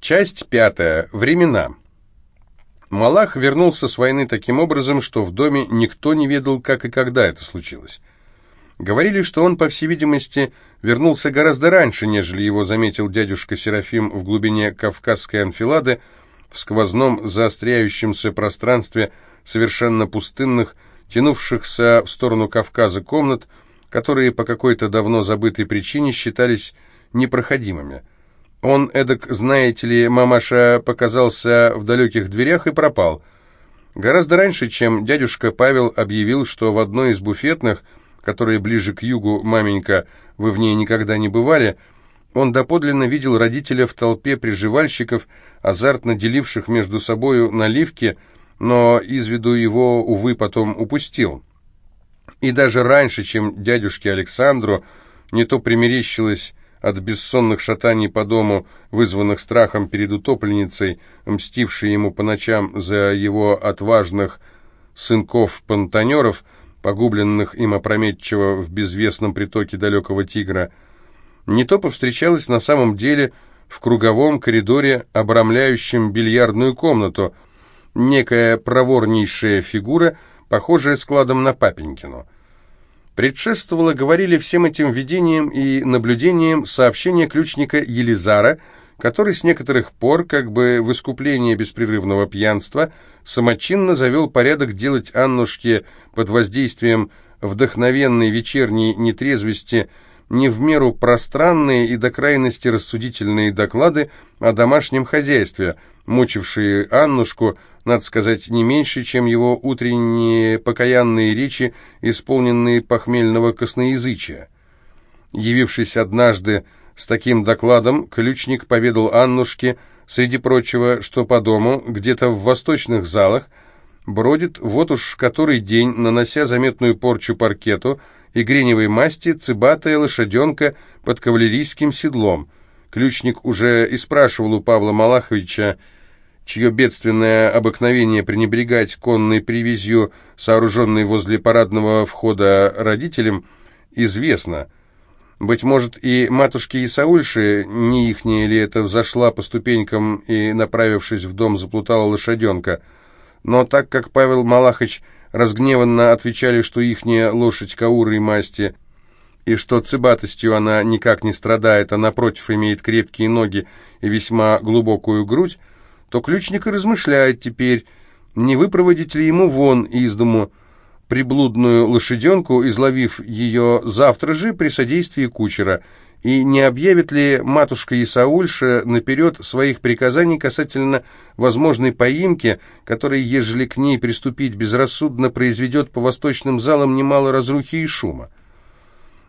Часть пятая. Времена. Малах вернулся с войны таким образом, что в доме никто не ведал, как и когда это случилось. Говорили, что он, по всей видимости, вернулся гораздо раньше, нежели его заметил дядюшка Серафим в глубине Кавказской анфилады, в сквозном заостряющемся пространстве совершенно пустынных, тянувшихся в сторону Кавказа комнат, которые по какой-то давно забытой причине считались непроходимыми. Он, эдак, знаете ли, мамаша показался в далеких дверях и пропал. Гораздо раньше, чем дядюшка Павел объявил, что в одной из буфетных, которые ближе к югу, маменька, вы в ней никогда не бывали, он доподлинно видел родителя в толпе приживальщиков, азартно деливших между собою наливки, но из виду его, увы, потом упустил. И даже раньше, чем дядюшке Александру, не то примерещилось от бессонных шатаний по дому, вызванных страхом перед утопленницей, мстившей ему по ночам за его отважных сынков-понтонеров, погубленных им опрометчиво в безвестном притоке далекого Тигра, не то повстречалась на самом деле в круговом коридоре, обрамляющем бильярдную комнату, некая проворнейшая фигура, похожая складом на папенькину. Предшествовало, говорили всем этим видениям и наблюдениям сообщение ключника Елизара, который с некоторых пор, как бы в искупление беспрерывного пьянства, самочинно завел порядок делать Аннушке под воздействием вдохновенной вечерней нетрезвости не в меру пространные и до крайности рассудительные доклады о домашнем хозяйстве, мучившие Аннушку, надо сказать, не меньше, чем его утренние покаянные речи, исполненные похмельного косноязычия. Явившись однажды с таким докладом, ключник поведал Аннушке, среди прочего, что по дому, где-то в восточных залах, бродит вот уж который день, нанося заметную порчу паркету и гриневой масти, цыбатая лошаденка под кавалерийским седлом. Ключник уже и спрашивал у Павла Малаховича, чье бедственное обыкновение пренебрегать конной привязью, сооруженной возле парадного входа родителям, известно. Быть может, и матушке Исаульши, не ихняя ли это, взошла по ступенькам и, направившись в дом, заплутала лошаденка. Но так как Павел Малахович разгневанно отвечали, что ихняя лошадь кауры и масти, и что цыбатостью она никак не страдает, а напротив имеет крепкие ноги и весьма глубокую грудь, то ключник и размышляет теперь, не выпроводить ли ему вон из дому приблудную лошаденку, изловив ее завтра же при содействии кучера, и не объявит ли матушка Исаульша наперед своих приказаний касательно возможной поимки, которая, ежели к ней приступить безрассудно, произведет по восточным залам немало разрухи и шума.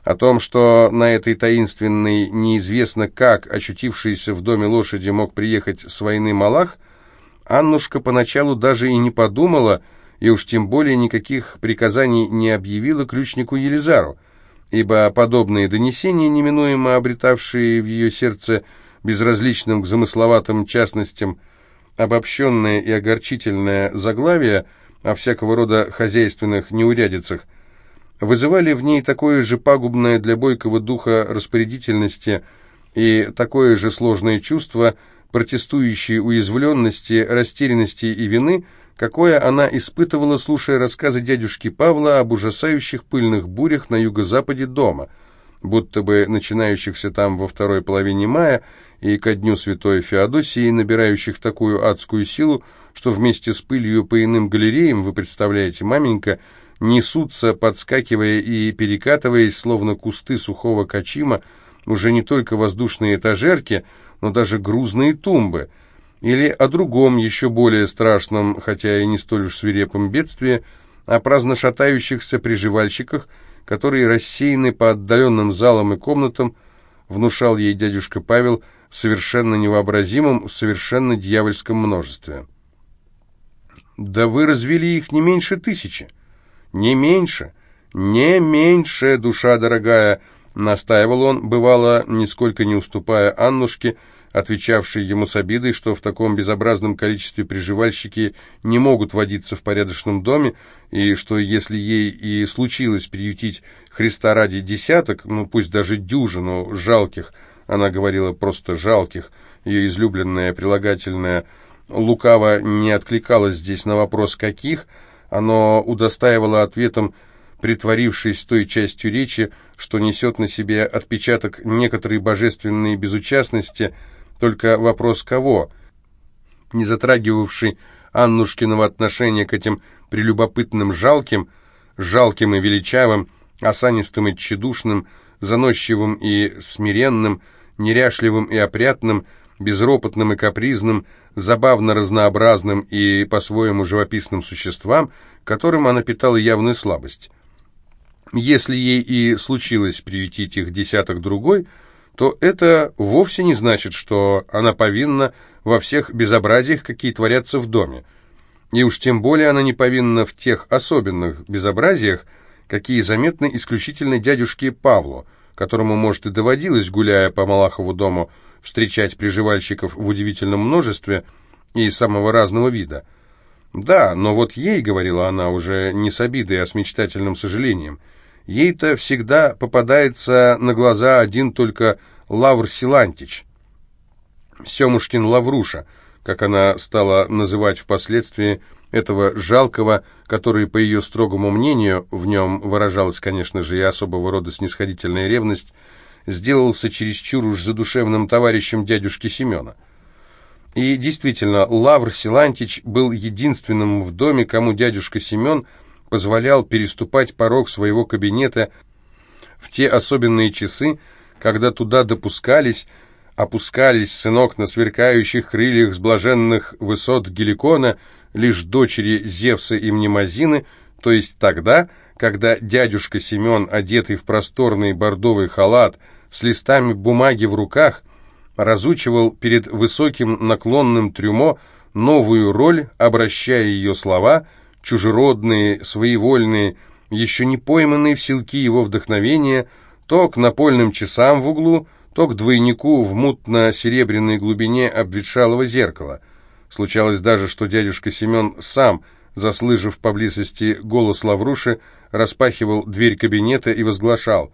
О том, что на этой таинственной, неизвестно как, очутившейся в доме лошади мог приехать с войны Малах, Аннушка поначалу даже и не подумала, и уж тем более никаких приказаний не объявила ключнику Елизару, ибо подобные донесения, неминуемо обретавшие в ее сердце безразличным к замысловатым частностям обобщенное и огорчительное заглавие о всякого рода хозяйственных неурядицах, вызывали в ней такое же пагубное для бойкого духа распорядительности и такое же сложное чувство протестующей уязвленности, растерянности и вины, какое она испытывала, слушая рассказы дядюшки Павла об ужасающих пыльных бурях на юго-западе дома, будто бы начинающихся там во второй половине мая и ко дню святой Феодосии, набирающих такую адскую силу, что вместе с пылью по иным галереям, вы представляете, маменька, несутся, подскакивая и перекатываясь, словно кусты сухого качима, уже не только воздушные этажерки, но даже грузные тумбы, или о другом, еще более страшном, хотя и не столь уж свирепом бедствии, о праздно шатающихся приживальщиках, которые рассеяны по отдаленным залам и комнатам, внушал ей дядюшка Павел в совершенно невообразимом, в совершенно дьявольском множестве. «Да вы развели их не меньше тысячи!» «Не меньше, не меньше, душа дорогая!» Настаивал он, бывало, нисколько не уступая Аннушке, отвечавшей ему с обидой, что в таком безобразном количестве приживальщики не могут водиться в порядочном доме, и что если ей и случилось приютить Христа ради десяток, ну пусть даже дюжину жалких, она говорила просто жалких, ее излюбленное прилагательное лукаво не откликалось здесь на вопрос «каких?», оно удостаивало ответом, притворившись той частью речи, что несет на себе отпечаток некоторой божественной безучастности, только вопрос «кого?», не затрагивавший Аннушкиного отношения к этим прелюбопытным жалким, жалким и величавым, осанистым и тщедушным, заносчивым и смиренным, неряшливым и опрятным, безропотным и капризным, забавно разнообразным и по-своему живописным существам, которым она питала явную слабость. Если ей и случилось приютить их десяток другой, то это вовсе не значит, что она повинна во всех безобразиях, какие творятся в доме. И уж тем более она не повинна в тех особенных безобразиях, какие заметны исключительно дядюшке Павлу, которому, может, и доводилось, гуляя по Малахову дому, встречать приживальщиков в удивительном множестве и самого разного вида. Да, но вот ей, говорила она уже не с обидой, а с мечтательным сожалением, ей-то всегда попадается на глаза один только Лавр Силантич, Семушкин Лавруша, как она стала называть впоследствии этого жалкого, который, по ее строгому мнению, в нем выражалась, конечно же, и особого рода снисходительная ревность, сделался чересчур уж задушевным товарищем дядюшки Семена. И действительно, Лавр Силантич был единственным в доме, кому дядюшка Семен позволял переступать порог своего кабинета в те особенные часы, когда туда допускались, опускались, сынок, на сверкающих крыльях с блаженных высот Геликона, лишь дочери Зевса и Мнемозины, то есть тогда, когда дядюшка Семен, одетый в просторный бордовый халат, с листами бумаги в руках, разучивал перед высоким наклонным трюмо новую роль, обращая ее слова, чужеродные, своевольные, еще не пойманные в селки его вдохновения, то к напольным часам в углу, то к двойнику в мутно-серебряной глубине обветшалого зеркала. Случалось даже, что дядюшка Семен сам, заслышав поблизости голос Лавруши, распахивал дверь кабинета и возглашал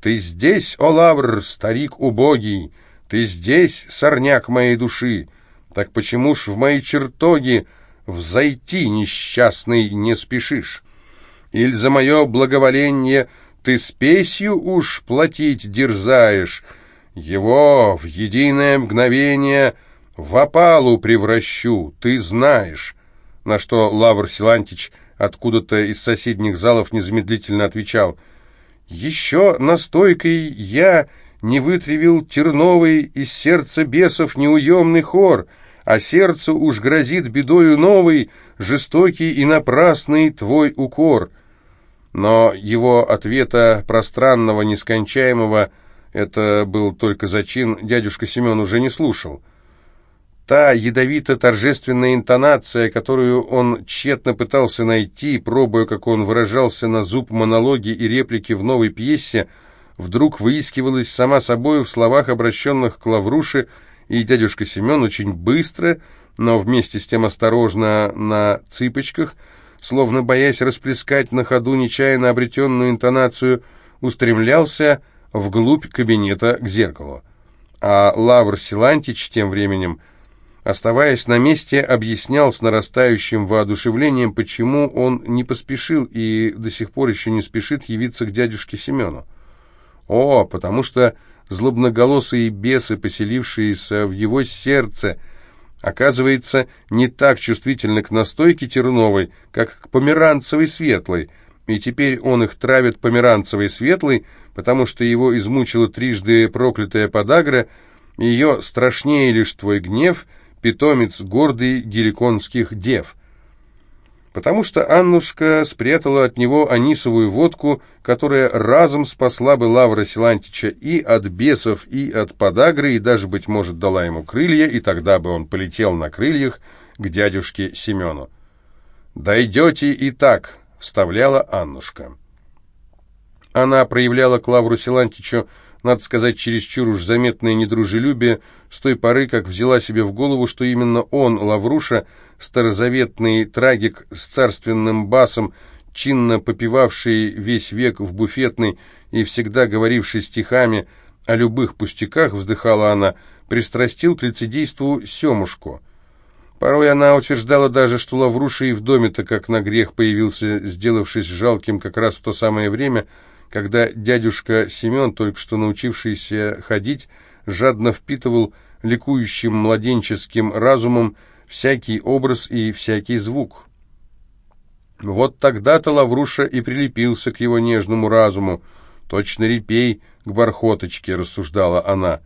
«Ты здесь, о Лавр, старик убогий! Ты здесь, сорняк моей души! Так почему ж в мои чертоги взойти, несчастный, не спешишь? Иль за мое благоволение ты спесью уж платить дерзаешь?» Его в единое мгновение в опалу превращу, ты знаешь. На что Лавр Силантич откуда-то из соседних залов незамедлительно отвечал. Еще настойкой я не вытревил терновый из сердца бесов неуемный хор, а сердцу уж грозит бедою новый, жестокий и напрасный твой укор. Но его ответа пространного, нескончаемого, это был только зачин, дядюшка Семен уже не слушал. Та ядовито-торжественная интонация, которую он тщетно пытался найти, пробуя, как он выражался на зуб монологи и реплики в новой пьесе, вдруг выискивалась сама собой в словах, обращенных к Лавруше, и дядюшка Семен очень быстро, но вместе с тем осторожно на цыпочках, словно боясь расплескать на ходу нечаянно обретенную интонацию, устремлялся вглубь кабинета к зеркалу. А Лавр Силантич тем временем, оставаясь на месте, объяснял с нарастающим воодушевлением, почему он не поспешил и до сих пор еще не спешит явиться к дядюшке Семену. О, потому что злобноголосые бесы, поселившиеся в его сердце, оказывается, не так чувствительны к настойке терновой, как к померанцевой светлой, и теперь он их травит померанцевой светлой, потому что его измучила трижды проклятая подагра, ее страшнее лишь твой гнев, питомец гордый геликонских дев. Потому что Аннушка спрятала от него анисовую водку, которая разом спасла бы Лавра Силантича и от бесов, и от подагры, и даже, быть может, дала ему крылья, и тогда бы он полетел на крыльях к дядюшке Семену. «Дойдете и так», — вставляла Аннушка. Она проявляла к Лавру Силантичу, надо сказать, чересчур уж заметное недружелюбие, с той поры, как взяла себе в голову, что именно он, Лавруша, старозаветный трагик с царственным басом, чинно попивавший весь век в буфетной и всегда говоривший стихами о любых пустяках, вздыхала она, пристрастил к лицедейству Семушку. Порой она утверждала даже, что Лавруша и в доме-то как на грех появился, сделавшись жалким как раз в то самое время, когда дядюшка Семен, только что научившийся ходить, жадно впитывал ликующим младенческим разумом всякий образ и всякий звук. Вот тогда-то Лавруша и прилепился к его нежному разуму, точно репей к бархоточке, рассуждала она.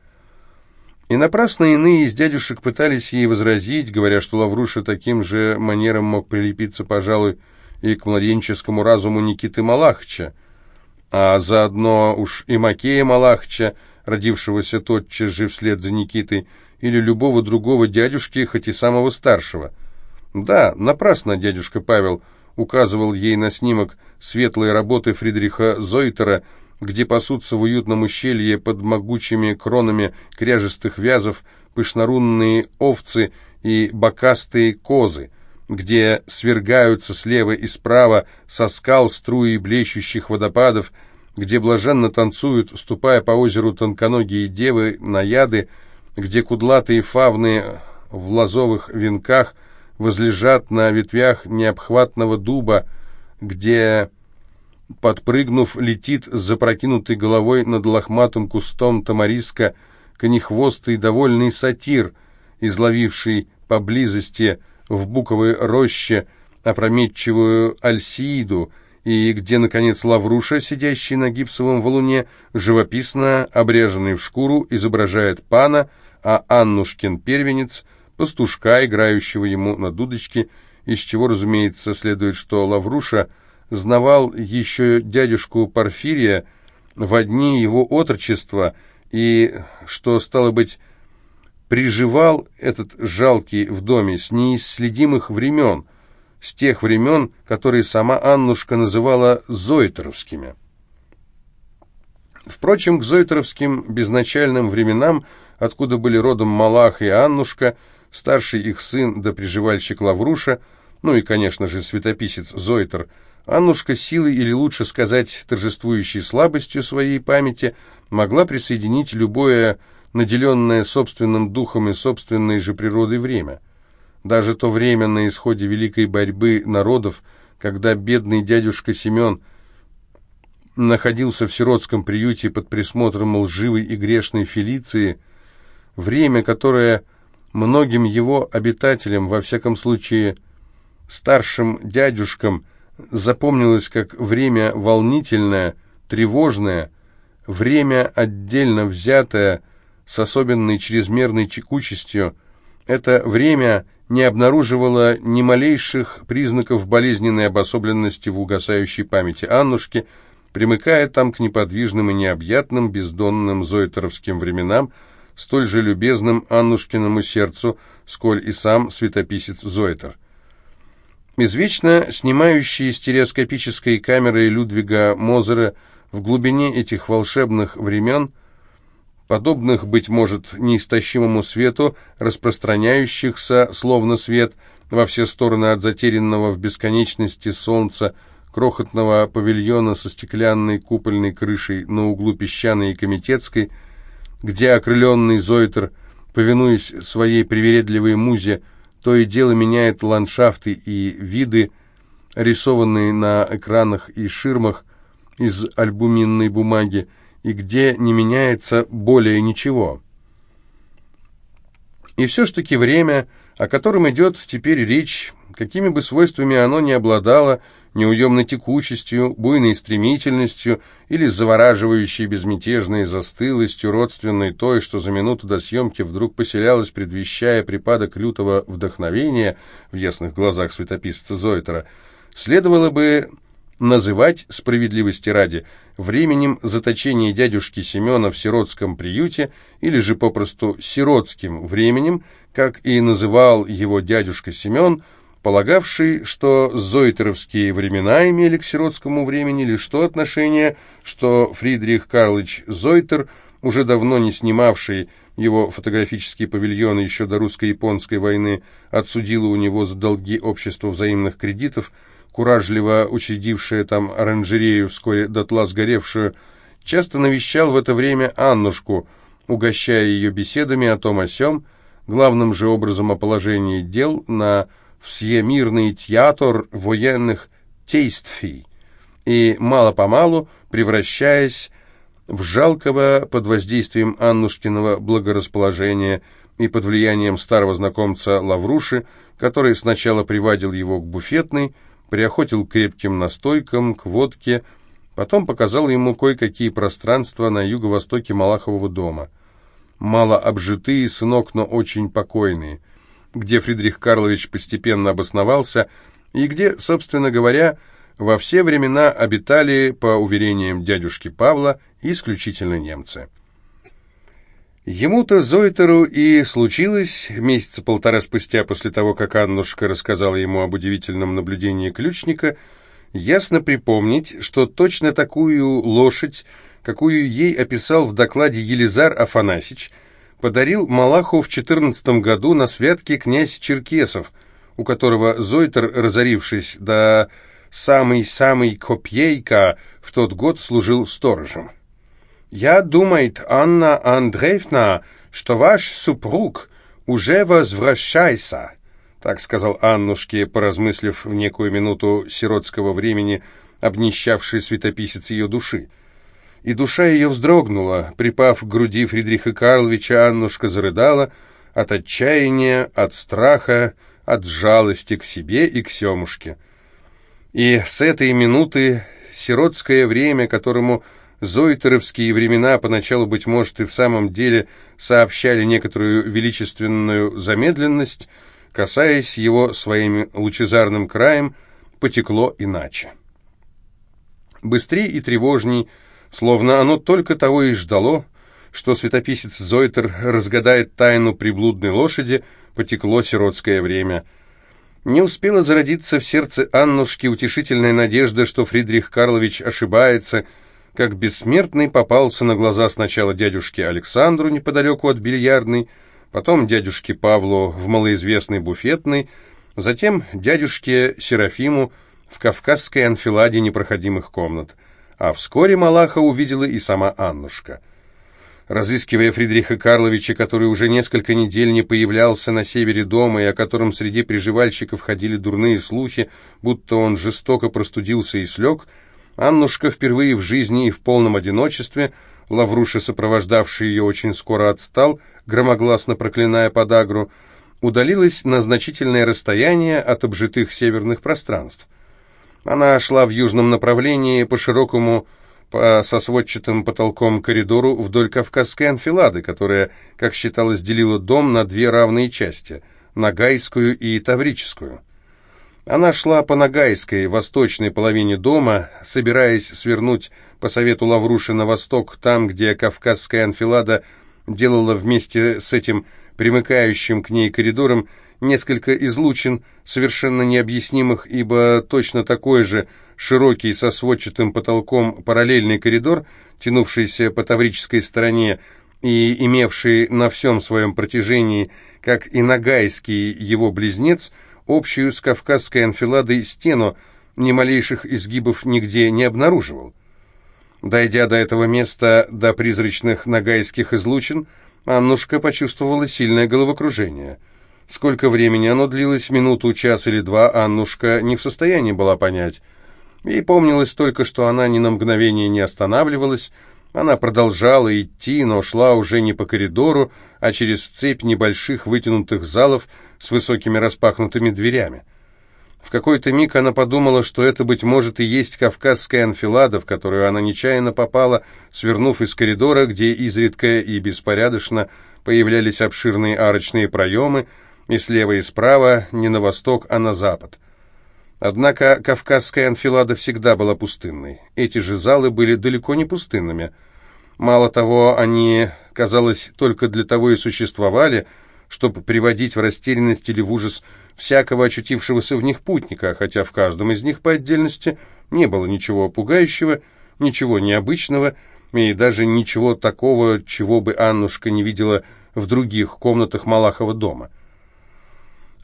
И напрасно иные из дядюшек пытались ей возразить, говоря, что Лавруша таким же манером мог прилепиться, пожалуй, и к младенческому разуму Никиты Малахча, а заодно уж и Макея Малахча, родившегося тотчас же вслед за Никитой, или любого другого дядюшки, хоть и самого старшего. Да, напрасно дядюшка Павел указывал ей на снимок светлой работы Фридриха Зойтера, где пасутся в уютном ущелье под могучими кронами кряжестых вязов пышнорунные овцы и бокастые козы, где свергаются слева и справа со скал струи блещущих водопадов, где блаженно танцуют, ступая по озеру тонконогие девы, наяды, где кудлатые фавны в лазовых венках возлежат на ветвях необхватного дуба, где, подпрыгнув, летит с запрокинутой головой над лохматым кустом тамариска конехвостый довольный сатир, изловивший поблизости в буковой роще опрометчивую альсииду, и где, наконец, Лавруша, сидящий на гипсовом валуне, живописно, обреженный в шкуру, изображает пана, а Аннушкин первенец – пастушка, играющего ему на дудочке, из чего, разумеется, следует, что Лавруша знавал еще дядюшку Порфирия в одни его отрочества, и что, стало быть, приживал этот жалкий в доме с неисследимых времен, с тех времен, которые сама Аннушка называла «зойтеровскими». Впрочем, к зойтеровским безначальным временам – откуда были родом Малах и Аннушка, старший их сын да приживальщик Лавруша, ну и, конечно же, светописец Зойтер, Аннушка силой, или лучше сказать, торжествующей слабостью своей памяти, могла присоединить любое наделенное собственным духом и собственной же природой время. Даже то время на исходе великой борьбы народов, когда бедный дядюшка Семен находился в сиротском приюте под присмотром лживой и грешной Фелиции – время, которое многим его обитателям, во всяком случае старшим дядюшкам, запомнилось как время волнительное, тревожное, время отдельно взятое, с особенной чрезмерной чекучестью, это время не обнаруживало ни малейших признаков болезненной обособленности в угасающей памяти Аннушки, примыкая там к неподвижным и необъятным бездонным зоитеровским временам, столь же любезным Аннушкиному сердцу, сколь и сам светописец Зойтер. Извечно снимающие стереоскопической камерой Людвига Мозера в глубине этих волшебных времен, подобных, быть может, неистощимому свету, распространяющихся, словно свет, во все стороны от затерянного в бесконечности солнца, крохотного павильона со стеклянной купольной крышей на углу песчаной и комитетской – где окрыленный Зойтер, повинуясь своей привередливой музе, то и дело меняет ландшафты и виды, рисованные на экранах и ширмах из альбуминной бумаги, и где не меняется более ничего. И все ж таки время, о котором идет теперь речь, какими бы свойствами оно ни обладало, неуемной текучестью, буйной стремительностью или завораживающей безмятежной застылостью, родственной той, что за минуту до съемки вдруг поселялась, предвещая припадок лютого вдохновения в ясных глазах светописца Зойтера, следовало бы называть, справедливости ради, временем заточения дядюшки Семена в сиротском приюте или же попросту сиротским временем, как и называл его дядюшка Семен – полагавший, что зойтеровские времена имели к сиротскому времени лишь то отношение, что Фридрих Карлович Зойтер, уже давно не снимавший его фотографический павильон еще до русско-японской войны, отсудило у него за долги общества взаимных кредитов, куражливо учредившее там оранжерею, вскоре дотла сгоревшую, часто навещал в это время Аннушку, угощая ее беседами о том о сём, главным же образом о положении дел на всемирный театр военных действий, и мало-помалу, превращаясь в жалкого под воздействием Аннушкиного благорасположения и под влиянием старого знакомца Лавруши, который сначала приводил его к буфетной, приохотил крепким настойкам, к водке, потом показал ему кое-какие пространства на юго-востоке Малахового дома. Мало обжитые, сынок, но очень покойные, где Фридрих Карлович постепенно обосновался и где, собственно говоря, во все времена обитали, по уверениям дядюшки Павла, исключительно немцы. Ему-то, Зойтеру, и случилось месяца полтора спустя после того, как Аннушка рассказала ему об удивительном наблюдении ключника, ясно припомнить, что точно такую лошадь, какую ей описал в докладе Елизар Афанасьич, подарил Малаху в 14 году на святке князь Черкесов, у которого Зойтер, разорившись до самый-самый копейка, в тот год служил сторожем. «Я думает, Анна Андреевна, что ваш супруг уже возвращается», так сказал Аннушке, поразмыслив в некую минуту сиротского времени, обнищавший светописец ее души. И душа ее вздрогнула, припав к груди Фридриха Карловича, Аннушка зарыдала от отчаяния, от страха, от жалости к себе и к Семушке. И с этой минуты сиротское время, которому Зойтеровские времена поначалу, быть может, и в самом деле сообщали некоторую величественную замедленность, касаясь его своим лучезарным краем, потекло иначе. Быстрее и тревожней, словно оно только того и ждало, что светописец Зойтер разгадает тайну приблудной лошади, потекло сиротское время. Не успела зародиться в сердце Аннушки утешительная надежда, что Фридрих Карлович ошибается – как бессмертный попался на глаза сначала дядюшке Александру неподалеку от бильярдной, потом дядюшке Павлу в малоизвестной буфетной, затем дядюшке Серафиму в кавказской анфиладе непроходимых комнат. А вскоре Малаха увидела и сама Аннушка. Разыскивая Фридриха Карловича, который уже несколько недель не появлялся на севере дома и о котором среди приживальщиков ходили дурные слухи, будто он жестоко простудился и слег, Аннушка впервые в жизни и в полном одиночестве, Лавруша, сопровождавший ее, очень скоро отстал, громогласно проклиная подагру, удалилась на значительное расстояние от обжитых северных пространств. Она шла в южном направлении по широкому, по, со сводчатым потолком коридору вдоль Кавказской анфилады, которая, как считалось, делила дом на две равные части – Нагайскую и Таврическую. Она шла по Ногайской, восточной половине дома, собираясь свернуть по совету Лавруши на восток, там, где Кавказская анфилада делала вместе с этим примыкающим к ней коридором несколько излучин, совершенно необъяснимых, ибо точно такой же широкий со сводчатым потолком параллельный коридор, тянувшийся по таврической стороне и имевший на всем своем протяжении, как и Ногайский его близнец, общую с кавказской анфиладой стену, ни малейших изгибов нигде не обнаруживал. Дойдя до этого места, до призрачных нагайских излучин, Аннушка почувствовала сильное головокружение. Сколько времени оно длилось, минуту, час или два, Аннушка не в состоянии была понять. Ей помнилось только, что она ни на мгновение не останавливалась, она продолжала идти, но шла уже не по коридору, а через цепь небольших вытянутых залов с высокими распахнутыми дверями. В какой-то миг она подумала, что это, быть может, и есть кавказская анфилада, в которую она нечаянно попала, свернув из коридора, где изредка и беспорядочно появлялись обширные арочные проемы, и слева и справа не на восток, а на запад. Однако кавказская анфилада всегда была пустынной. Эти же залы были далеко не пустынными. Мало того, они, казалось, только для того и существовали, чтобы приводить в растерянность или в ужас всякого очутившегося в них путника, хотя в каждом из них по отдельности не было ничего пугающего, ничего необычного и даже ничего такого, чего бы Аннушка не видела в других комнатах Малахова дома.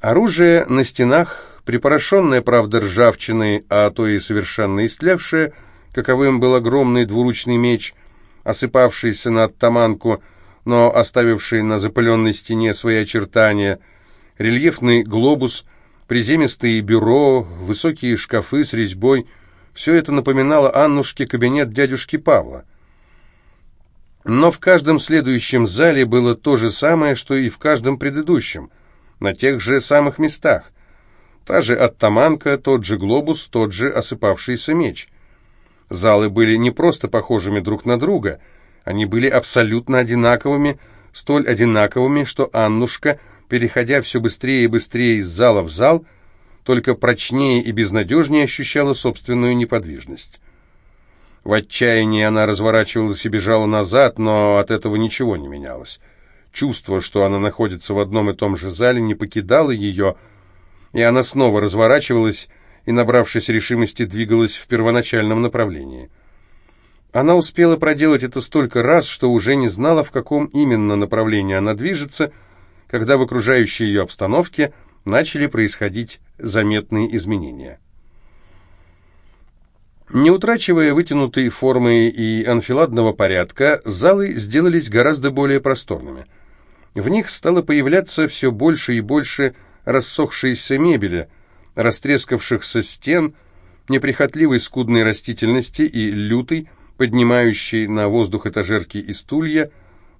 Оружие на стенах припорошенная, правда, ржавчиной, а то и совершенно истлевшая, каковым был огромный двуручный меч, осыпавшийся на оттаманку, но оставивший на запыленной стене свои очертания, рельефный глобус, приземистые бюро, высокие шкафы с резьбой — все это напоминало Аннушке кабинет дядюшки Павла. Но в каждом следующем зале было то же самое, что и в каждом предыдущем, на тех же самых местах. Та же оттаманка, тот же глобус, тот же осыпавшийся меч. Залы были не просто похожими друг на друга, они были абсолютно одинаковыми, столь одинаковыми, что Аннушка, переходя все быстрее и быстрее из зала в зал, только прочнее и безнадежнее ощущала собственную неподвижность. В отчаянии она разворачивалась и бежала назад, но от этого ничего не менялось. Чувство, что она находится в одном и том же зале, не покидало ее, и она снова разворачивалась и, набравшись решимости, двигалась в первоначальном направлении. Она успела проделать это столько раз, что уже не знала, в каком именно направлении она движется, когда в окружающей ее обстановке начали происходить заметные изменения. Не утрачивая вытянутой формы и анфиладного порядка, залы сделались гораздо более просторными. В них стало появляться все больше и больше рассохшейся мебели, растрескавшихся стен, неприхотливой скудной растительности и лютой, поднимающей на воздух этажерки и стулья,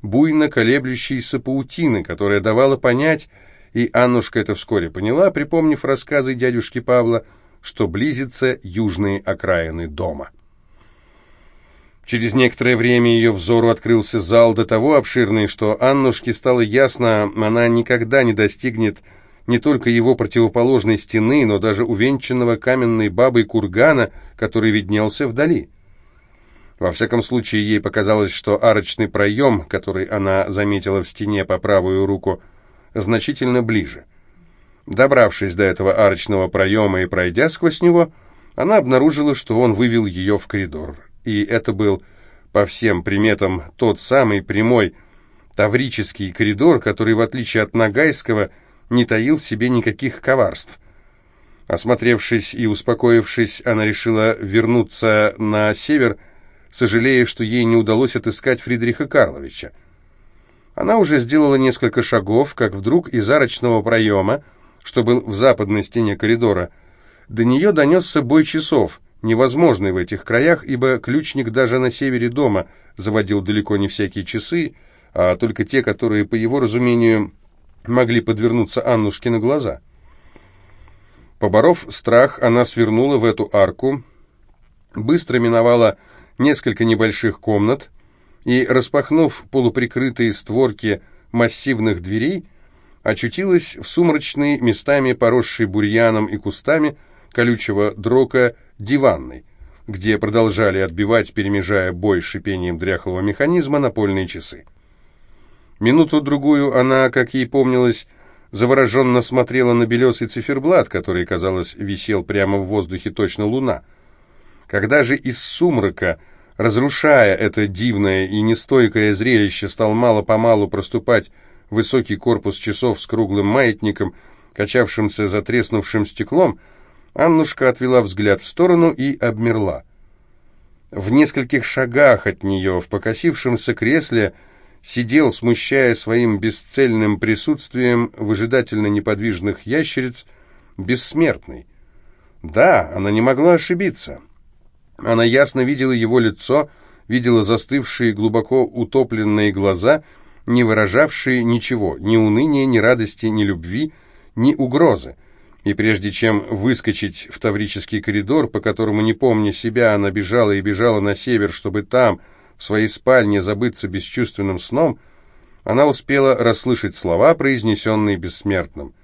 буйно колеблющейся паутины, которая давала понять, и Аннушка это вскоре поняла, припомнив рассказы дядюшки Павла, что близятся южные окраины дома. Через некоторое время ее взору открылся зал до того обширный, что Аннушке стало ясно, она никогда не достигнет не только его противоположной стены, но даже увенчанного каменной бабой кургана, который виднелся вдали. Во всяком случае, ей показалось, что арочный проем, который она заметила в стене по правую руку, значительно ближе. Добравшись до этого арочного проема и пройдя сквозь него, она обнаружила, что он вывел ее в коридор. И это был, по всем приметам, тот самый прямой таврический коридор, который, в отличие от Нагайского, не таил в себе никаких коварств. Осмотревшись и успокоившись, она решила вернуться на север, сожалея, что ей не удалось отыскать Фридриха Карловича. Она уже сделала несколько шагов, как вдруг из арочного проема что был в западной стене коридора. До нее донесся бой часов, невозможный в этих краях, ибо ключник даже на севере дома заводил далеко не всякие часы, а только те, которые, по его разумению, могли подвернуться Аннушке на глаза. Поборов страх, она свернула в эту арку, быстро миновала несколько небольших комнат и, распахнув полуприкрытые створки массивных дверей, очутилась в сумрачной, местами поросшей бурьяном и кустами колючего дрока диванной, где продолжали отбивать, перемежая бой шипением дряхлого механизма, напольные часы. Минуту-другую она, как ей помнилось, завороженно смотрела на белесый циферблат, который, казалось, висел прямо в воздухе точно луна. Когда же из сумрака, разрушая это дивное и нестойкое зрелище, стал мало-помалу проступать высокий корпус часов с круглым маятником, качавшимся за треснувшим стеклом, Аннушка отвела взгляд в сторону и обмерла. В нескольких шагах от нее, в покосившемся кресле, сидел, смущая своим бесцельным присутствием выжидательно неподвижных ящериц, бессмертный. Да, она не могла ошибиться. Она ясно видела его лицо, видела застывшие глубоко утопленные глаза — не выражавшие ничего, ни уныния, ни радости, ни любви, ни угрозы. И прежде чем выскочить в Таврический коридор, по которому, не помня себя, она бежала и бежала на север, чтобы там, в своей спальне, забыться бесчувственным сном, она успела расслышать слова, произнесенные бессмертным.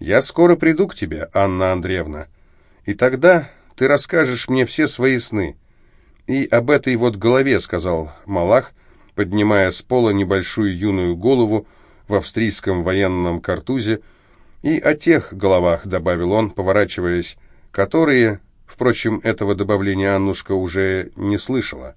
«Я скоро приду к тебе, Анна Андреевна, и тогда ты расскажешь мне все свои сны». «И об этой вот голове», — сказал Малах, — поднимая с пола небольшую юную голову в австрийском военном картузе, и о тех головах, добавил он, поворачиваясь, которые, впрочем, этого добавления Аннушка уже не слышала.